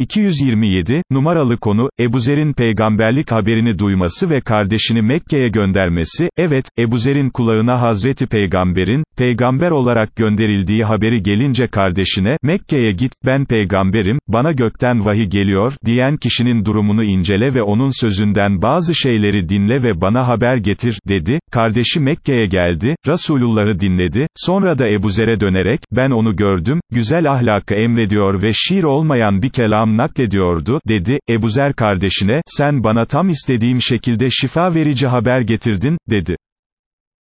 227, numaralı konu, Ebu Zer'in peygamberlik haberini duyması ve kardeşini Mekke'ye göndermesi, evet, Ebu Zer'in kulağına Hazreti Peygamber'in, peygamber olarak gönderildiği haberi gelince kardeşine, Mekke'ye git, ben peygamberim, bana gökten vahiy geliyor, diyen kişinin durumunu incele ve onun sözünden bazı şeyleri dinle ve bana haber getir, dedi, kardeşi Mekke'ye geldi, Resulullah'ı dinledi, sonra da Ebu Zer'e dönerek, ben onu gördüm, güzel ahlakı emrediyor ve şiir olmayan bir kelam naklediyordu, dedi, Ebu Zer kardeşine, sen bana tam istediğim şekilde şifa verici haber getirdin, dedi.